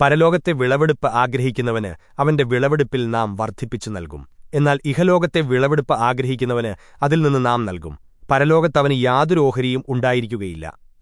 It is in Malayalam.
പരലോകത്തെ വിളവെടുപ്പ് ആഗ്രഹിക്കുന്നവന് അവന്റെ വിളവെടുപ്പിൽ നാം വർദ്ധിപ്പിച്ചു നൽകും. എന്നാൽ ഇഹലോകത്തെ വിളവെടുപ്പ് ആഗ്രഹിക്കുന്നവന് അതിൽ നിന്ന് നാം നൽകും. പരലോകത്തവന് യാതൊരു ഓഹരിയും ഉണ്ടായിരിക്കുകയില്ല.